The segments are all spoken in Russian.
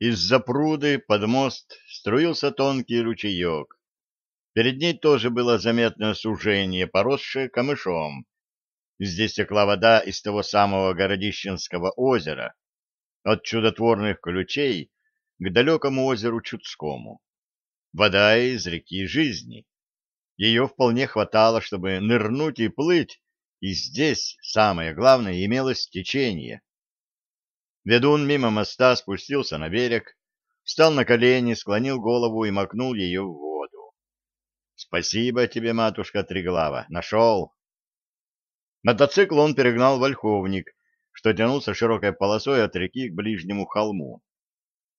Из-за пруды под мост струился тонкий ручеек. Перед ней тоже было заметное сужение, поросшее камышом. Здесь текла вода из того самого Городищенского озера, от чудотворных ключей к далекому озеру Чудскому. Вода из реки жизни. Ее вполне хватало, чтобы нырнуть и плыть, и здесь, самое главное, имелось течение. Ведун мимо моста спустился на берег, встал на колени, склонил голову и макнул ее в воду. — Спасибо тебе, матушка Триглава, нашел. Мотоцикл он перегнал в ольховник, что тянулся широкой полосой от реки к ближнему холму.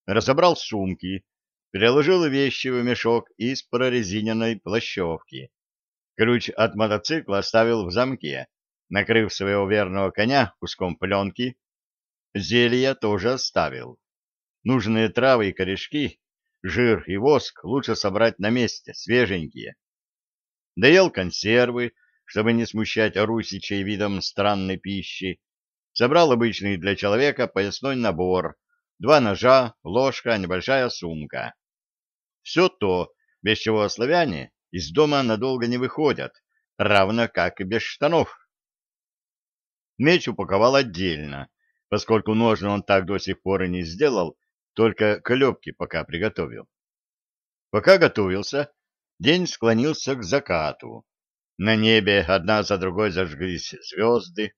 Разобрал сумки, переложил вещи в мешок из прорезиненной плащевки. Ключ от мотоцикла оставил в замке, накрыв своего верного коня куском пленки. Зелья тоже оставил. Нужные травы и корешки, жир и воск лучше собрать на месте, свеженькие. Доел консервы, чтобы не смущать русичей видом странной пищи. Собрал обычный для человека поясной набор, два ножа, ложка, небольшая сумка. Все то, без чего славяне из дома надолго не выходят, равно как и без штанов. Меч упаковал отдельно, поскольку ножны он так до сих пор и не сделал, только клепки пока приготовил. Пока готовился, день склонился к закату. На небе одна за другой зажглись звезды.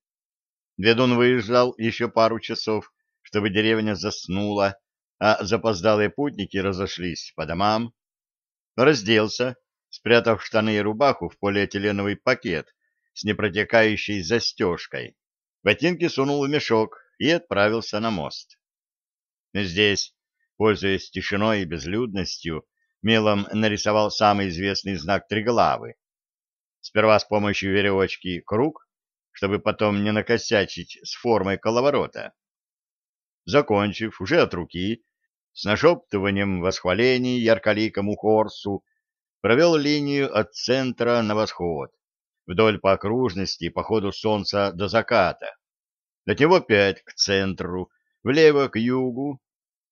Ведун выезжал еще пару часов, чтобы деревня заснула, а запоздалые путники разошлись по домам. Разделся, спрятав штаны и рубаху в полиэтиленовый пакет с непротекающей застежкой. Ботинки сунул в мешок и отправился на мост. Здесь, пользуясь тишиной и безлюдностью, мелом нарисовал самый известный знак Триглавы. Сперва с помощью веревочки круг, чтобы потом не накосячить с формой коловорота. Закончив уже от руки, с нашептыванием восхвалений ярколикому Хорсу, провел линию от центра на восход, вдоль по окружности по ходу солнца до заката. От него опять к центру, влево к югу,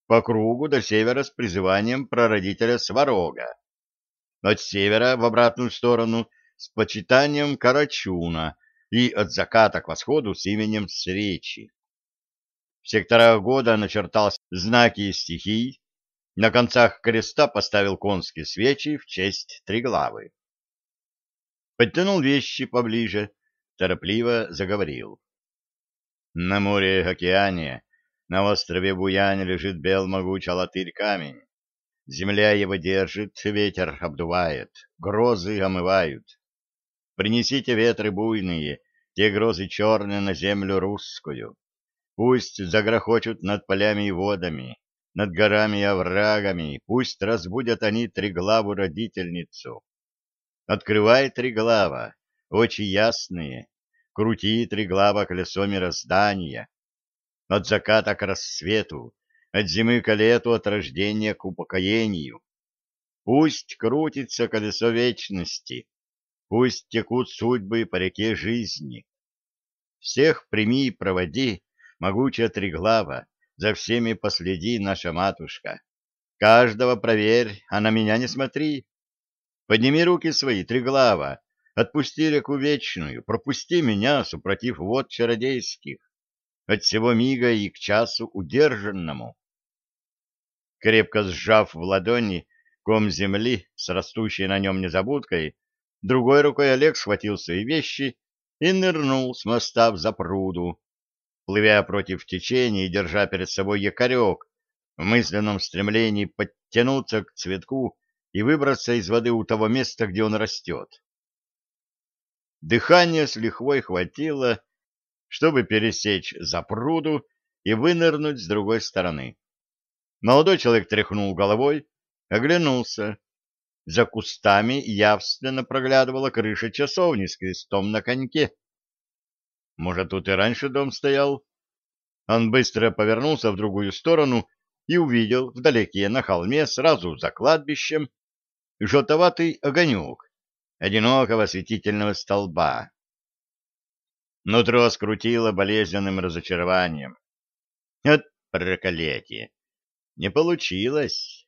по кругу до севера с призыванием прародителя Сварога. От севера в обратную сторону с почитанием Карачуна и от заката к восходу с именем Сречи. В секторах года начертал знаки стихий, на концах креста поставил конские свечи в честь Триглавы. Подтянул вещи поближе, торопливо заговорил. На море-океане, на острове Буяне лежит бел могучий латырь камень. Земля его держит, ветер обдувает, грозы омывают. Принесите ветры буйные, те грозы черные на землю русскую. Пусть загрохочут над полями и водами, над горами и оврагами, пусть разбудят они триглаву родительницу. Открывай триглава, очи ясные, крути триглава колесо мироздания. От заката к рассвету, от зимы к лету, от рождения к упокоению. Пусть крутится колесо вечности, пусть текут судьбы по реке жизни. Всех прими и проводи, могучая Триглава, за всеми последи, наша матушка. Каждого проверь, а на меня не смотри. Подними руки свои, Триглава, отпусти реку вечную, пропусти меня, супротив вод чародейских, от всего мига и к часу удержанному. Крепко сжав в ладони ком земли с растущей на нем незабудкой, другой рукой Олег схватил свои вещи и нырнул с моста в запруду, плывя против течения и держа перед собой якорек, в мысленном стремлении подтянуться к цветку и выбраться из воды у того места, где он растет. Дыхания с лихвой хватило, чтобы пересечь запруду и вынырнуть с другой стороны. Молодой человек тряхнул головой, оглянулся. За кустами явственно проглядывала крыша часовни с крестом на коньке. Может, тут и раньше дом стоял? Он быстро повернулся в другую сторону и увидел вдалеке на холме сразу за кладбищем желтоватый огонек одинокого светительного столба. Нутро скрутило болезненным разочарованием. От проклятие! не получилось.